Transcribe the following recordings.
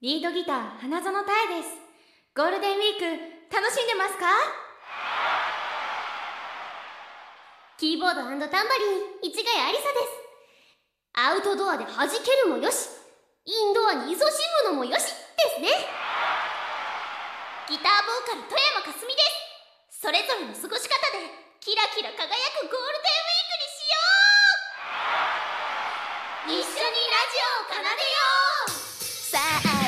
リードギター花園たえです。ゴールデンウィーク楽しんでますか？キーボードタンバリン市ヶ谷ありさです。アウトドアで弾けるもよし。インドアに勤しむのもよしですね。ギターボーカル富山かすみです。それぞれの過ごし方でキラキラ輝くゴールデンウィークにしよう。一緒にラジオを奏でよう。さあ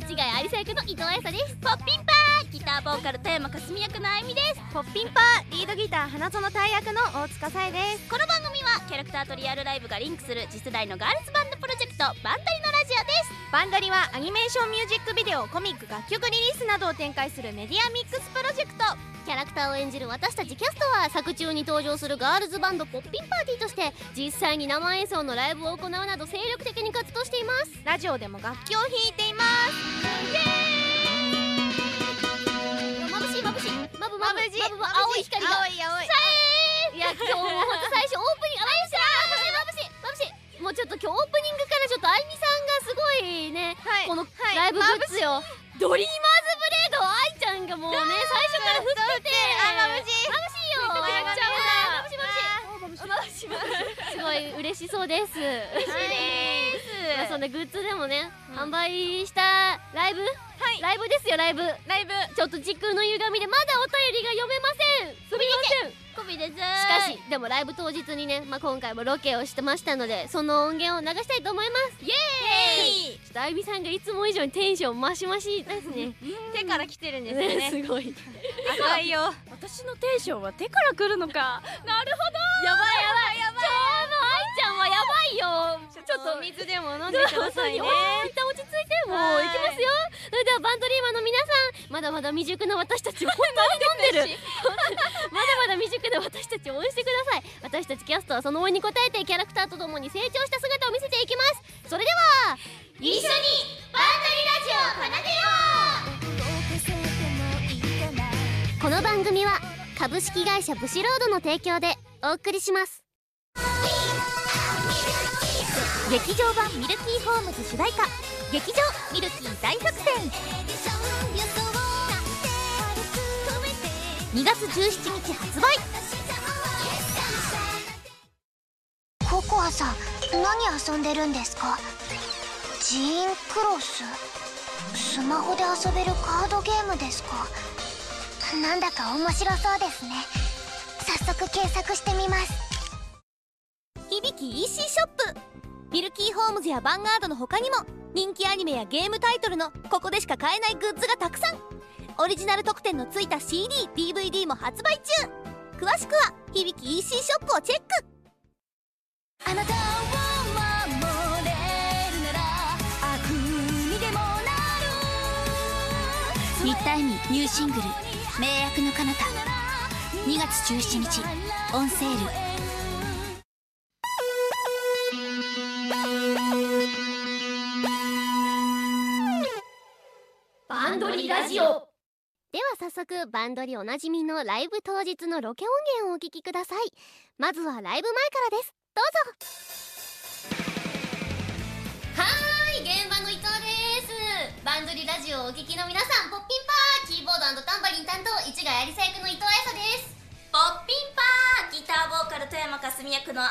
市ヶ谷ありさ役の伊藤彩沙です。ポッピンパー。ギターボーカル富山かすみ役のあゆみです。ポッピンパー。リードギター花園たえ役の大塚さえです。この番組はキャラクターとリアルライブがリンクする次世代のガールズバンドプロジェクトバンドリのラジオですバンドリはアニメーションミュージックビデオコミック楽曲リリースなどを展開するメディアミックスプロジェクト。キャラクターを演じる私たちキャストは作中に登場するガールズバンドポッピンパーティーとして実際に生演奏のライブを行うなど精力的に活動しています。ラジオでも楽器を弾いています。眩しい。眩しい。マブマブ眩しい。マブは青い。光が青い。青いドリーマーズブレード愛ちゃんがもうね最初から振ってて。あ眩しい眩しいよ。めっちゃ眩しい眩しい。眩しすごい嬉しそうです。嬉しいです、まあ、そんなグッズでもね、販売したライブ？はい。ライブですよライブ。ライブ。ちょっと時空の歪みでまだお便りが読めません。すみませんですしかしでもライブ当日にね、まあ、今回もロケをしてましたのでその音源を流したいと思います。イエーイ！ちょっとあゆみさんがいつも以上にテンション増し増しですね。手から来てるんですよね。ねすごい。赤いよ私のテンションは手から来るのか。なるほど。やばいやばいやばいいよ。ちょっと水でも飲んでくださいね。一旦落ち着いてもうはい。行きますよ。それではバンドリーマンの皆さんまだまだ未熟な私たちを本当に飲んでる。まだまだ未熟な私たちを応援してください。私たちキャストはその応援に応えてキャラクターとともに成長した姿を見せていきます。それでは一緒にバンドリラジオを奏でよう。この番組は株式会社ブシロードの提供でお送りします劇場版ミルキーホームズ主題歌劇場ミルキー大作戦。2月17日発売。ココアさん何遊んでるんですか？ジーンクロス？スマホで遊べるカードゲームですか？なんだか面白そうですね。早速検索してみます。響き EC ショップミルキーホームズやヴァンガードの他にも人気アニメやゲームタイトルのここでしか買えないグッズがたくさん。オリジナル特典のついた CDDVD も発売中。詳しくは響き EC ショップをチェック。あなたを守れるなら悪にでもなる。新田恵美ニューシングル「名役の彼方」2月17日オンセールジオ。では早速バンドリおなじみのライブ当日のロケ音源をお聞きください。まずはライブ前からです。どうぞ。はーい現場の伊藤です。バンドリラジオをお聞きの皆さんポッピンパーキーボードタンバリン担当市ヶ谷有沙役の伊藤彩沙です。ポッピンパーギターボーカル富山かすみ役のあい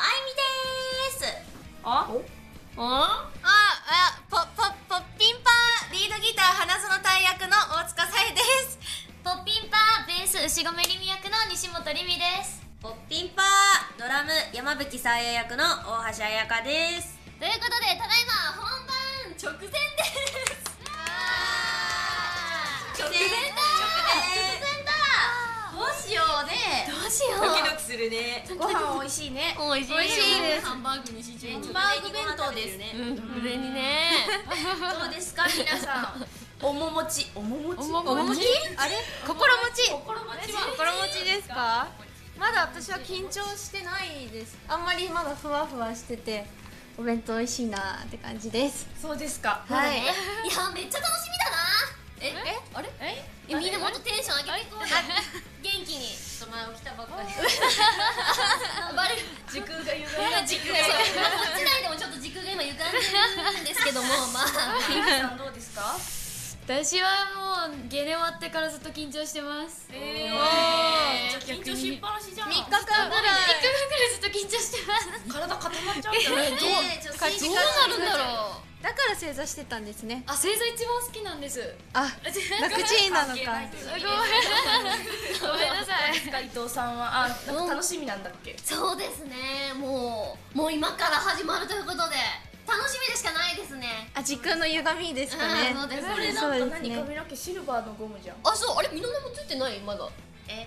みです。あ？あ？あ？あポポポッピンパーリードギター花園大役の大塚さえですポッピンパーベース牛込りみ役の西本りみですポッピンパードラム山吹さえ役の大橋彩香ですということでただいま本番直前です直前だ直前うしようね。どうしよう。ドキドキすするね。ご飯美味しいね。美味しい。美味しいです。ハンバーグにしちゃうハンバーグ弁当です。ねうん。無礼にねどうですか皆さん。おももち。おももち？おももち？あれ？心持ち？心持ち。心持ちですか？まだ私は緊張してないです。あんまりまだふわふわしててお弁当美味しいなって感じです。そうですか。はい。いやめっちゃ楽しみだな。え？え？あれ？え？え？みんなもっとテンション上げていこう気にちょっと前起きたばっかり。バレる。時空が歪今 時空がこっち内でもちょっと時空が今歪んでるんですけども まあ。みさんどうですか？私はもうゲネ終わってからずっと緊張してます。えー。じゃあ緊張しっぱなしじゃん。3日間ぐらい。1ヶ月ぐらいずっと緊張してます。体固まっちゃうんじゃない。のどうどうなるんだろうだから正座してたんですね。あ星座一番好きなんです。あ楽ちんなのか。ごめんなさい。伊藤さんはあなんか楽しみなんだっけ？そうですね。もうもう今から始まるということで楽しみでしかないですね。あ時空の歪みですかね。うんそうですこれなんか何髪の毛シルバーのゴムじゃん。あそうあれ身の毛もついてない？まだ。え？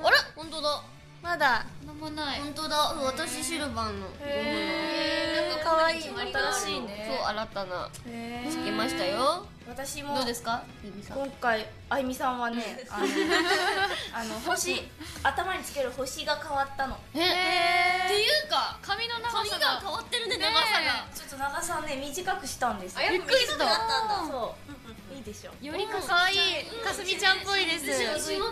あれ？本当だ。まだ。なんもない。本当だ。私シルバーのなんか可愛い新しいねそう新たな。へつけましたよ。私も。どうですか？今回あゆみさんはねあの あの星頭につける星が変わったの。えっていうか髪の長さが。変わってるね長さが。ちょっと長さね短くしたんです。よびっくりした。そう。いいでしょよりか可愛い。かすみちゃんっぽいです。そう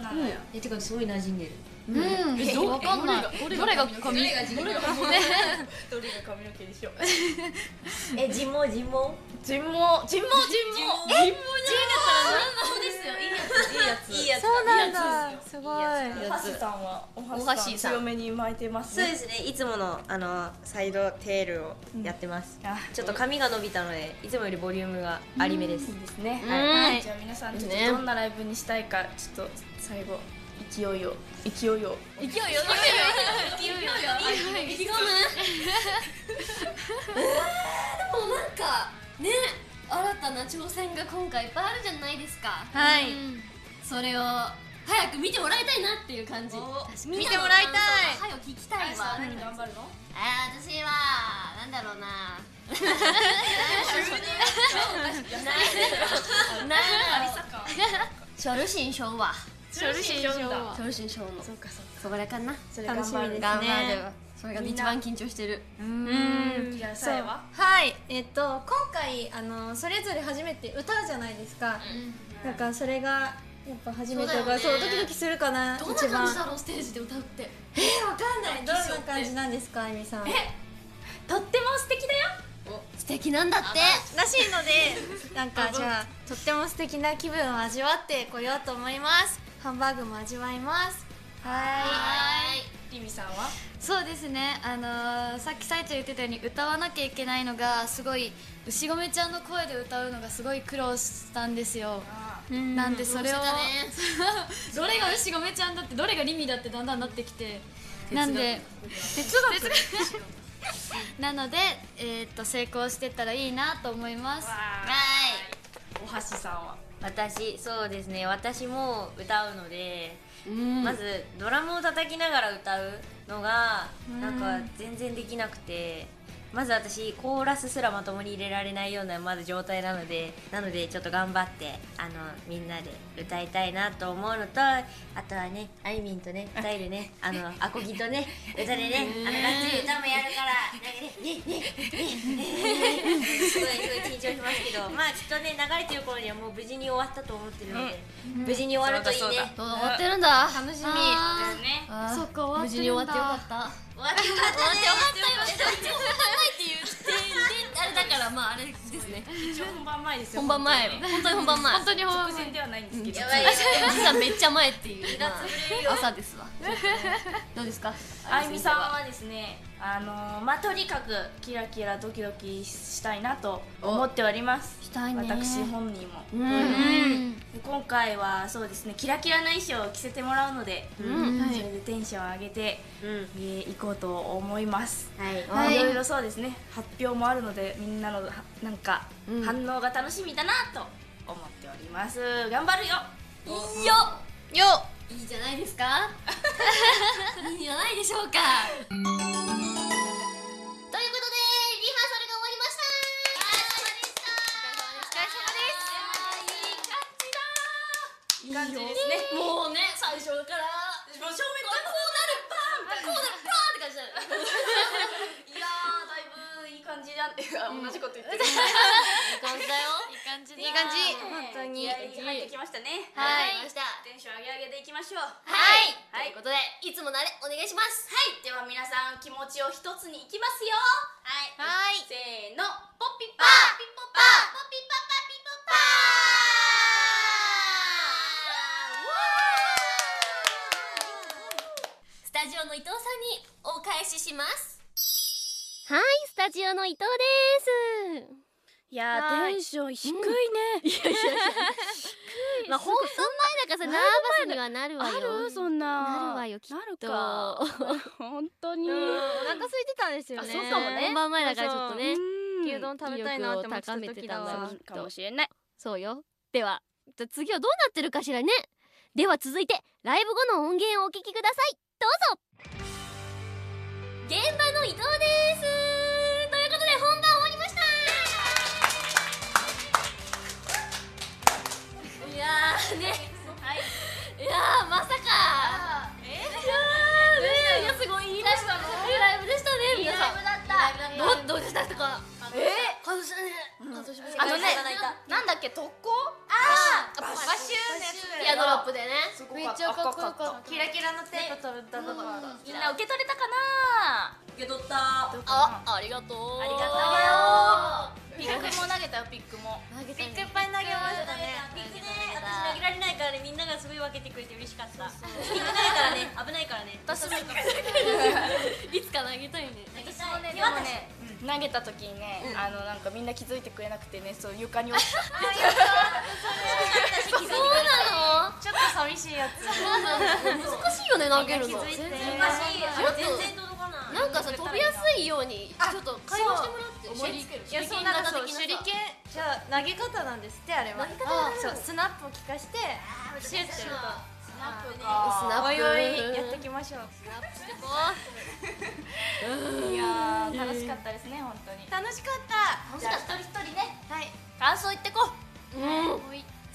なのよ。えてかすごい馴染んでるうん。えわかんない。どれが髪？どれが自分どれが髪の毛でしょう。え人毛人毛人毛人毛人毛えそうですよ。いいやついいやつ。いいやつそうなんだ。すごい。お箸さんはおお箸箸さんさん。強めに巻いてます？ねそうですね。いつものあのサイドテールをやってます、あ。ちょっと髪が伸びたのでいつもよりボリュームがありめです、いいですね。はい。じゃあ皆さんちょっとねどんなライブにしたいかちょっと最後勢いを勢いを。勢いよ勢いよ勢いよ意気込むでもなんかね新たな挑戦が今回いっぱいあるじゃないですか。はい。それを早く見てもらいたいなっていう感じ。見てもらいたい。早く聞きたいわ。何頑張るのあー私はなんだろうな。小 ルシンションはショルシーションだ。小ルシンションのそうかそうか。そこらかなそれ楽しみですね。頑張るわ。それが一番緊張してる。うん。じゃあそうさえは？はい。えっと今回あのそれぞれ初めて歌うじゃないですか。だからそれがやっぱ初めてだからそうね。そうドキドキするかなどんな感じだろうステージで歌うって？わかんない。どんな感じなんですかあゆみさん。とっても素敵だよ。素敵なんだって。らしいので なんかじゃあとっても素敵な気分を味わってこようと思いますハンバーグも味わいます。ははリミさんは？そうですね。あのーさっき最中言ってたように歌わなきゃいけないのがすごい牛込ちゃんの声で歌うのがすごい苦労したんですよ。なんでそれを。苦労してどれが牛込ちゃんだってどれがリミだってだんだんなってきて。なんで。哲学 なので、えーっと成功してったらいいなと思います。お箸さんは？私そうですね。私も歌うので、うん。まずドラムを叩きながら歌うのがなんか全然できなくてまず私コーラスすらまともに入れられないようなまだ状態なのでなのでちょっと頑張ってあのみんなで歌いたいなと思うのとあとはねあいみんとね二人でねあの アコギとね歌でねあのがっつり歌もやるからなんかねねねねすごいすごい緊張しますけどまあきっとね流れてる頃にはもう無事に終わったと思ってるので、無事に終わるといいね終わってるんだ楽しみあねーそっか終わって無事に終わってよかった終わってよかったね終わってよかったよ一応本番前っていう点であれだからまああれですね。一応本番前ですよ本番前本本当に本番前。本当に本当に直前ではないんですけど。やばい。やばい実はめっちゃ前っていう朝ですわ。どうですか？あゆみさんはですねあのーまあとにかくキラキラドキドキしたいなと思っております。したいね。私本人も、うん。で今回はそうですねキラキラな衣装を着せてもらうので、うん。それでテンション上げてうん。えー行こうと思います。はい。まあい。ろいろそうですね発表もあるのでみんなのはなんかうん。反応が楽しみだなと思っております。頑張るよ。いいよ。よ。いいじゃないですか。いいんじゃないでしょうかしょう。はい、はい。ということでいつもなれお願いします。はい。では皆さん気持ちを一つにいきますよ。はい。はい。せーの。ポッピッパー。ポッパー。ポピパパピポパスタジオの伊藤さんにお返ししますはいスタジオの伊藤ですいやはい。ーテンション低いね。まあ本番前だからさナーバスにはなるわあよる？そんな。なるわよきっと。なるか。本当に。お腹空いてたんですよね。あそうかもね。本番前だからちょっとねうん。牛丼食べたいなって思ってた意欲を高めてた時だわ。かもしれないそうよ。ではじゃあ次はどうなってるかしらね。では続いてライブ後の音源をお聞きください。どうぞ。現場の伊藤ですやーねいやーまさか。えいやーねいやすごいいいライブいいライブでしたね皆さん。どうどうでした？かえー、感動した。ね感動しました。あのねなんだっけ特攻？バッシュ。ーのやつピアノロップでね。めっちゃかっこよかった。キラキラのテープ取ったとこみんな受け取れたかな受け取った。あ、ありがとう。ありがとうピックも投げたよピックも。ピックいっぱい投げましたね。ピックね私投げられないからねみんながすごい分けてくれて嬉しかった。ピックないからね危ないからね。私もいつか投げたいね 私もねでもね。投げた時にね、あのなんかみんな気づいてくれなくてねそう床に落ちた。そうなの。ちょっと寂しいやつ。難しいよね投げるの。全然。難しい。全然なんかさ飛びやすいようにちょっと会話してもらって思いつけるいやそうなんかそう手裏剣じゃあ投げ方なんですってあれは投げ方そうスナップを効かしてシュッてやると。スナップスかナップおいおいやっていきましょう。いやー楽しかったですね本当に。楽しかった。じゃあ一人一人ね。はい。感想言ってこう。うん。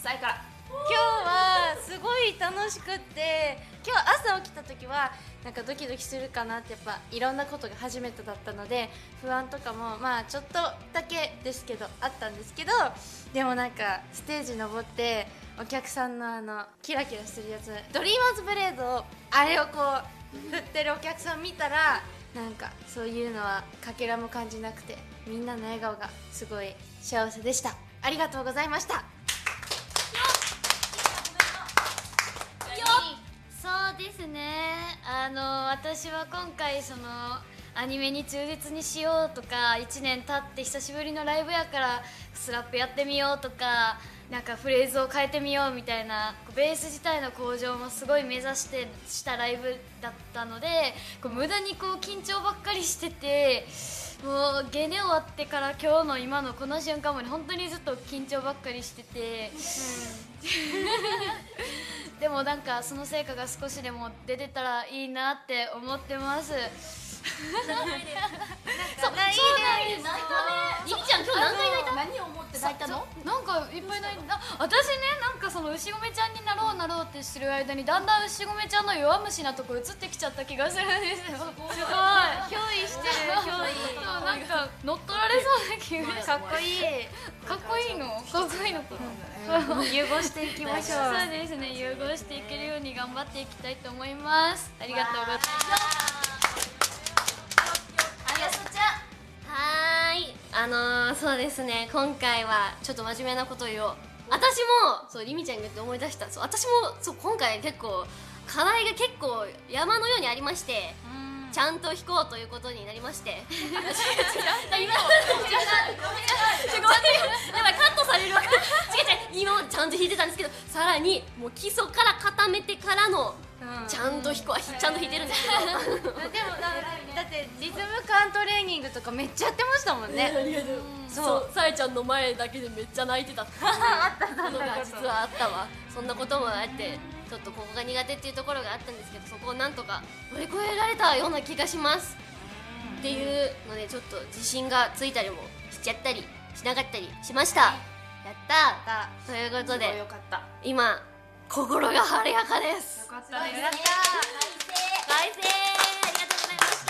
さえから今日はすごい楽しくって今日朝起きた時はなんかドキドキするかなってやっぱいろんなことが初めてだったので不安とかもまあちょっとだけですけどあったんですけどでもなんかステージ登ってお客さんのあのキラキラするやつドリーマーズブレードをあれをこう振ってるお客さん見たらなんかそういうのはかけらも感じなくてみんなの笑顔がすごい幸せでした。ありがとうございました。ですね。あの私は今回そのアニメに忠実にしようとか1年経って久しぶりのライブやからスラップやってみようとかなんかフレーズを変えてみようみたいなベース自体の向上もすごい目指してしたライブだったのでこう無駄にこう緊張ばっかりしててもうゲネ終わってから今日の今のこの瞬間まで本当にずっと緊張ばっかりしてて。でもなんかその成果が少しでも出てたらいいなって思ってます。そうそうなんです。リミちゃん。今日何回泣いた？何を思って泣いたの？なんかいっぱいないあ私ねなんかその牛込ちゃんになろうなろうってしてる間にだんだん牛込ちゃんの弱虫なとこ映ってきちゃった気がするんですよ。すごい。憑依してる憑依。そうなんか乗っ取られそうな気が かっこいい。かっこいいの？かっこいいの融合していきましょう。そうですね融合していけるように頑張っていきたいと思います。ありがとうございますあやすちゃんはーい。あのー、そうですね。今回はちょっと真面目なことを言おう。私もそうリミちゃんが言って思い出した。そう私もそう今回結構課題が結構山のようにありましてちゃんと弾こうということになりまして。違う。違う。違う違う違う違うやばい。カットされるわ。違う違う。今ちゃんと弾いてたんですけどさらにもう基礎から固めてからのちゃんと弾こうちゃんと弾いてるんですけど。でもだだってリズム感トレーニングとかめっちゃやってましたもんね。そう。さえちゃんの前だけでめっちゃ泣いてたのが実はあったわ。そんなこともあってとちょっとここが苦手っていうところがあったんですけどそこをなんとか乗り越えられたような気がします。っていうのでちょっと自信がついたりもしちゃったりしなかったりしました。やったー。ということでよかった。今心が晴れやかです。よかったです大成ありがとうございまし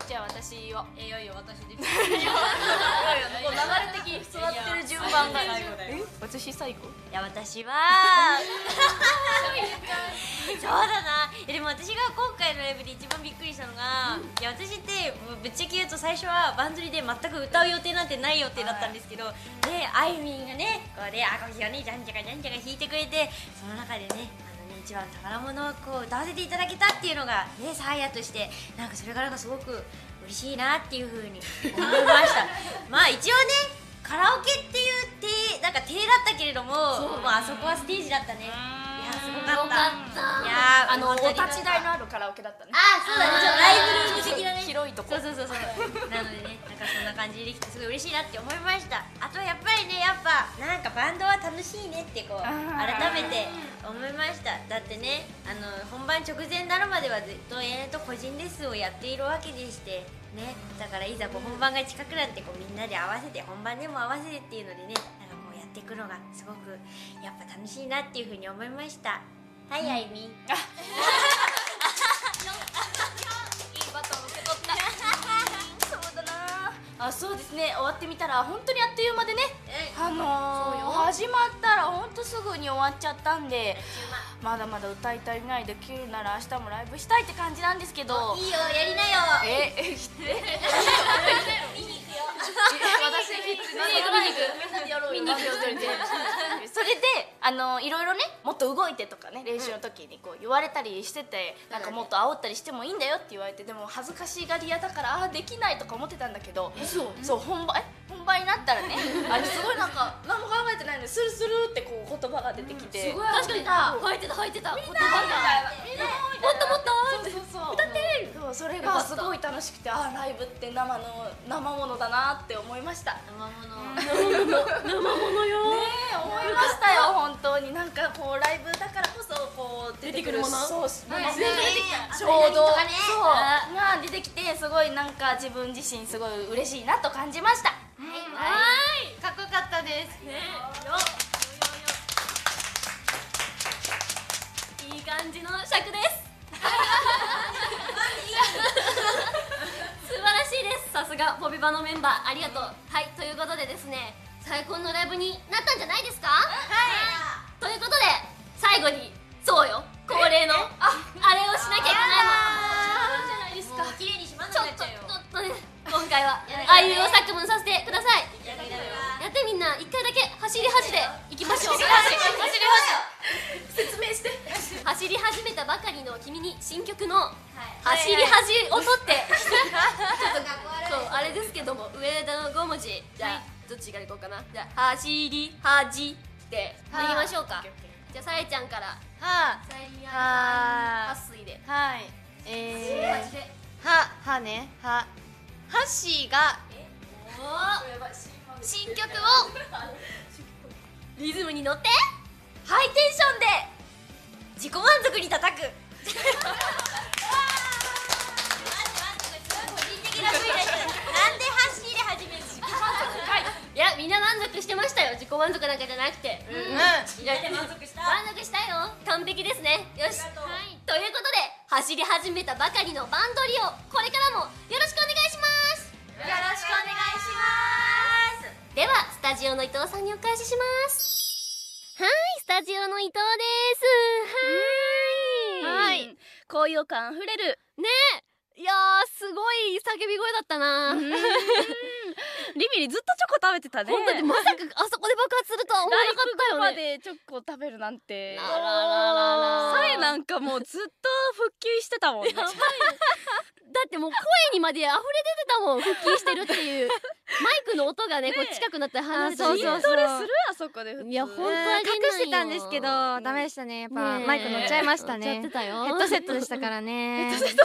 たじゃあ私はえいよいよ私ですもう流れ的に座ってる順番が最後だよ私最後いや私は。そうだな。えでも私が今回のライブで一番びっくりしたのが、いや私ってぶっちゃけ言うと最初はバンドリで全く歌う予定なんてない予定だったんですけど、であいみんがねこうでアコギをねじゃんじゃかじゃんじゃか弾いてくれてその中でね一番の宝物をこう歌わせていただけたっていうのがねサーヤとしてなんかそれがなんかすごく嬉しいなっていうふうに思いました。まあ一応ねカラオケっていう体なんか体だったけれどもまああそこはステージだったねかった。いやーあのお立ち台のあるカラオケだったね。あそうだねちょっとライブルーム的なね。広いとこそうそうそう。そうなのでねなんかそんな感じでできてすごい嬉しいなって思いました。あとやっぱりねやっぱなんかバンドは楽しいねってこう改めて思いました。だってねあの本番直前になるまではずっと延々と個人レッスンをやっているわけでしてね。だからいざこう本番が近くなってこうみんなで合わせて本番でも合わせてっていうのでねっていくのがすごくやっぱ楽しいなっていうふうに思いました。はいあいみん そうだな。あそうですね。終わってみたら本当にあっという間でね。あのー、始まったら本当すぐに終わっちゃったんでまだまだ歌い足りないできるなら明日もライブしたいって感じなんですけど。いいよ。やりなよ。ええ 私見に行くみんなでやろうよ見に行くそれであのいろいろねもっと動いてとかね練習の時にこう言われたりしてて、なんかもっと煽ったりしてもいいんだよって言われてでも恥ずかしがり屋だからあーできないとか思ってたんだけど そう本番え？本番になったらね あれすごいなんか何も考えてないのにスルスルってこう言葉が出てきて、確かに。入ってた入ってた。言葉が。もっともっと歌ってるそうそれがすごい楽しくてあーライブって生の生ものだなって思いました。生もの。生ものよ。ねえ思いましたよ本当に。なんかこうライブだからこそこう出てくるもの。そうはいもの。ねちょうどアドレナリンとかねそう。が出てきてすごいなんか自分自身すごい嬉しいなと感じました。はい。かっこよかったです。ねいい感じの尺です素晴らしいです。さすがボビバのメンバー。ありがとう。はいということでですね最高のライブになったんじゃないですか？はい。ということで最後にそうよ。恒例のああれをしなきゃいけないの。もう綺麗にしまんちょっとなくなっちゃうよちょっとね今回はあいうえお作文させてください。やってみんな一回だけ走り恥でいきましょう。走り説明して走り始めたばかりの君に新曲の走り恥を取って。ちょっとそうあれですけども上田の5文字。じゃあどっちからいこうかな。じゃあ走り恥って。言い。ましょうか。じゃあさえちゃんから。はさえにははっすいで。はい。えー、ははね。は。ハッシー。がお新曲をリズムに乗ってハイテンションで自己満足に叩く。なんで走り始めるの？い。やみんな満足してましたよ。自己満足なんかじゃなくて。うん。みんなで満足した？満足したよ。完璧ですね。よし。とう。はい、ということで走り始めたばかりのバンドリをこれからもよろしくお願いします。よろしくお願いします。ではスタジオの伊藤さんにお返しします。はい。スタジオの伊藤です。はーい。はい。高揚感あふれる。ね。えいやーすごい叫び声だったなリミリずっとチョコ食べてたね。本当にまさかあそこで爆発するとは思わなかったよまねでチョコ食べるなんて。あららららサエなんかもうずっと復旧してたもんね。だってもう声にまで溢れ出てたもん腹筋してるっていう。マイクの音がねこう近くなったり離れたりあそうそう筋トレする？あそこで普通いや本当あ隠してたんですけどダメでしたね。やっぱマイク乗っちゃいました乗っちゃっねてたよ。ヘッドセットでしたからね。ヘッドセット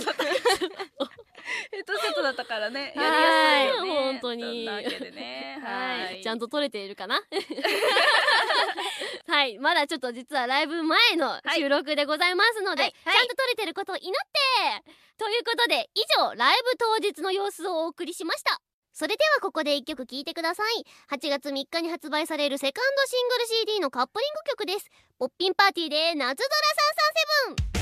だったからね。はい。やりやすいよね。本当に。はい、ちゃんと撮れているかな？はい。まだちょっと実はライブ前の収録でございますので、はい。ちゃんと撮れてることを祈って。ということで以上ライブ当日の様子をお送りしました。それではここで一曲聴いてください。8月3日に発売されるセカンドシングル CD のカップリング曲です。ポッピンパーティーで夏空337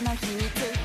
の秘密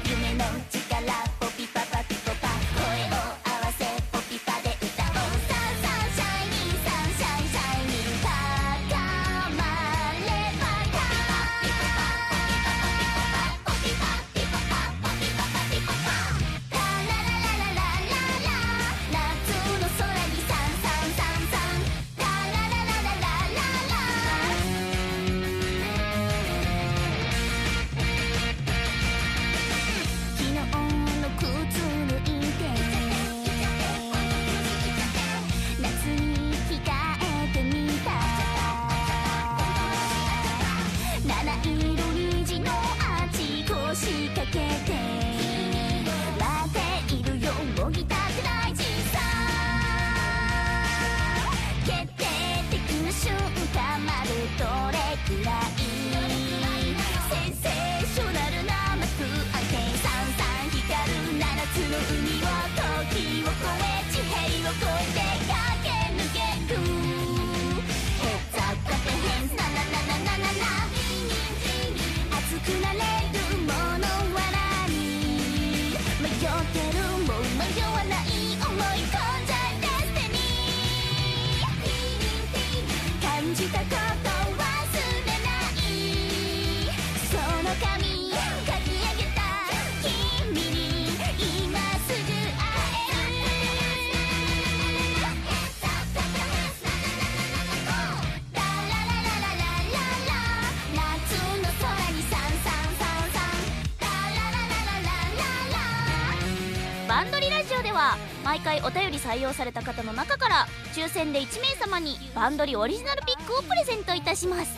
お便り採用された方の中から抽選で1名様にバンドリオリジナルピックをプレゼントいたします。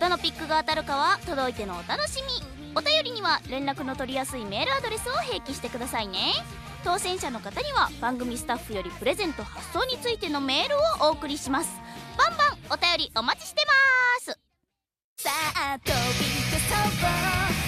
どのピックが当たるかは届いてのお楽しみ。お便りには連絡の取りやすいメールアドレスを併記してくださいね。当選者の方には番組スタッフよりプレゼント発送についてのメールをお送りします。バンバンお便りお待ちしてます。さあ飛び出そう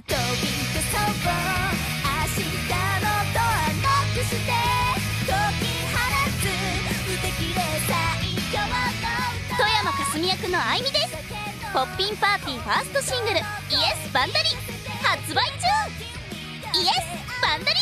飛び出そう明日のドアノックして解き放つ無敵で最強の富山かすみ役のあいみですポッピンパーティーファーストシングル「イエスバンダリ」発売中イエスバンダリ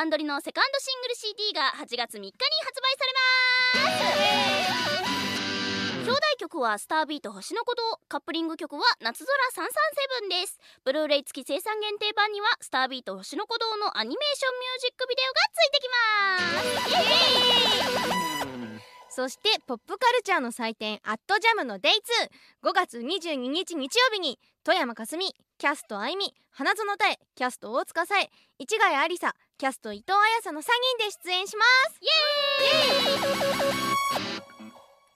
バンドリのセカンドシングル CD が8月3日に発売されます。表題曲は「スタービート星の鼓動」カップリング曲は「夏空337」です。ブルーレイ付き生産限定版には「スタービート星の鼓動」のアニメーションミュージックビデオがついてきます。そしてポップカルチャーの祭典アットジャムの Day25 月22日日曜日に富山かすみキャストあいみ花園たえキャスト大塚さえ市ヶ谷有咲キャスト伊藤彩さの3人で出演します。イエーイ。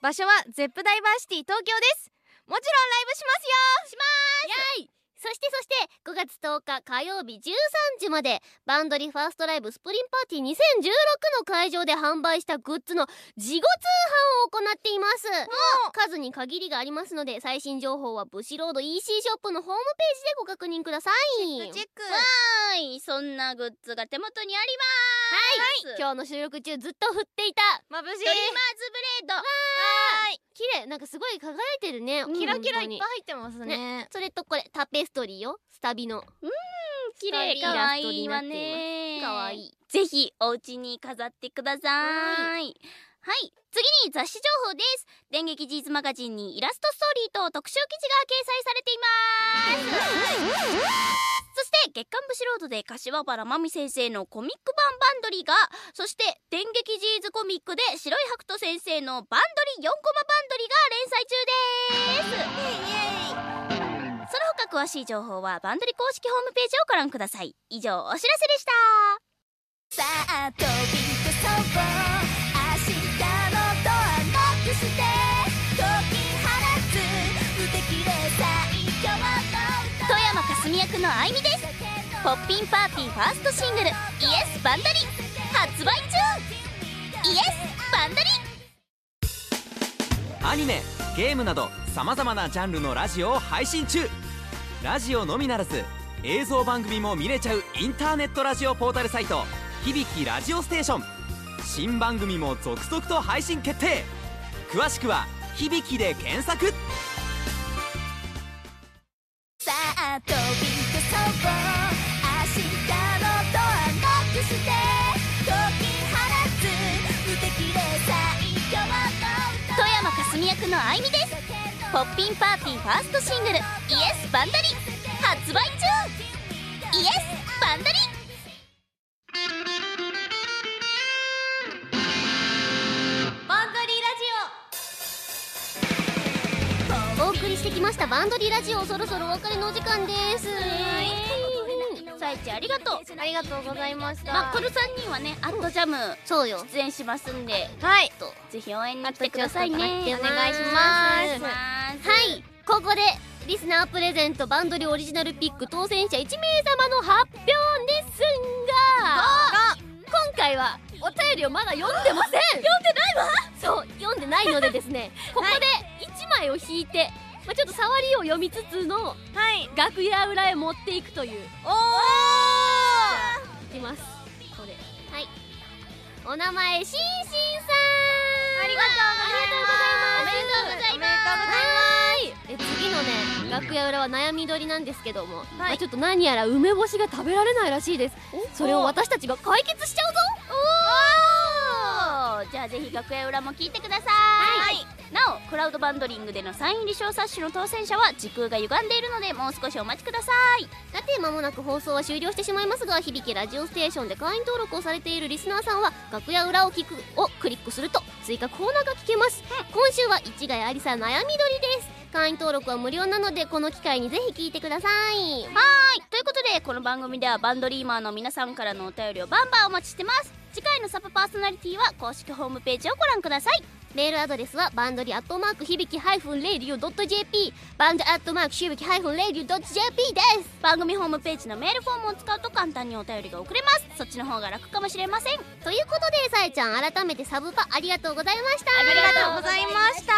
場所は Zeppダイバーシティ東京です。もちろんライブしますよ。します。イエイ。そしてそして5月10日火曜日13時までバンドリファーストライブスプリンパーティー2016の会場で販売したグッズの事後通販を行っています。数に限りがありますので最新情報はブシロード EC ショップのホームページでご確認ください。チェックわーい。そんなグッズが手元にあります。今日の収録中ずっと振っていた。まぶしい。ドリーマーズブレード。綺麗。なんかすごい輝いてるね。キラキラいっぱい本入ってますね。それとこれタペストリーよ。スタビの。綺麗イラストかわいいわねますかわいい。ぜひお家に飾ってください。はい次に雑誌情報です。電撃ジーズマガジンにイラストストーリーと特集記事が掲載されています。そして月刊ブシロードで柏原真美先生のコミック版バンドリがそして電撃ジーズコミックで白い白斗先生のバンドリ4コマバンドリが連載中ですその他詳しい情報はバンドリ公式ホームページをご覧ください。以上お知らせでした。さあ飛び出そう明日のドアノックして解き放つ無敵で最強の歌富山かすみ役のあいみです。ポッピンパーティーファーストシングル「イエスバンダリ」発売中。イエスバンダリ。アニメゲームなどさまざまなジャンルのラジオを配信中ラジオのみならず映像番組も見れちゃうインターネットラジオポータルサイト「響きラジオステーション」新番組も続々と配信決定。詳しくは「響き」で検索。さあ飛び出そう。明日のドアノックして。解き放つ。無敵で最強富山かすみ役のあいみですポッピンパーティーファーストシングル「イエスバンダリ」発売中。イエスバンダリ。バンドリーラジお送りしてきましたバンドリラジオ。そろそろお別れのお時間です。オさえちありがとう。ありがとうございました。まあこの3人はねアットジャムそうよ。出演しますんではい。ぜひ応援に来てくださいね。お願いしますはいはいここでリスナープレゼントバンドリオリジナルピック当選者1名様の発表ですが今回はお便りをまだ読んでません。読んでないわ。そう読んでないのでですね ここで1枚を引いて、まあ、ちょっと触りを読みつつのはい。楽屋裏へ持っていくという。おー。いきます。これ。はい。お名前しんしんさん。ありがとうございます。おめでとうございます。おめでとうございます。はいえ次のね楽屋裏は悩み取りなんですけども、まあちょっと何やら梅干しが食べられないらしいです。それを私たちが解決しちゃうぞ。おー。じゃあぜひ楽屋裏も聞いてください、なおクラウドバンドリングでのサイン入り小冊子の当選者は時空が歪んでいるのでもう少しお待ちください。さて間もなく放送は終了してしまいますが響きラジオステーションで会員登録をされているリスナーさんは楽屋裏を聞くをクリックすると追加コーナーが聞けます、今週は市ヶ谷ありさ悩み取りです会員登録は無料なのでこの機会にぜひ聞いてください。はい。ということでこの番組ではバンドリーマーの皆さんからのお便りをバンバンお待ちしてます。次回のサブパーソナリティは公式ホームページをご覧ください。メールアドレスはバンドリアットマーク響きハイフンレイディオドット JP バンドリアットマーク響きハイフンレイディオドット JP です。番組ホームページのメールフォームを使うと簡単にお便りが送れます。そっちの方が楽かもしれません。ということでさえちゃん改めてサブパありがとうございました。ありがとうございました。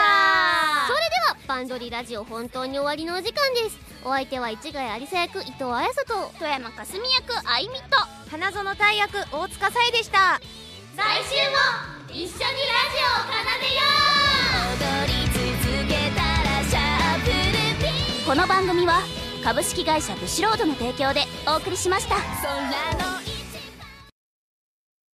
それではバンドリラジオ本当に終わりのお時間です。お相手は市ヶ谷ありさ役伊藤彩沙と富山かすみ役あいみと。花園大役大塚さえでした。来週も一緒にラジオを奏でよう踊り続けたらシャープルピンこの番組は株式会社ブシロードの提供でお送りしました。空の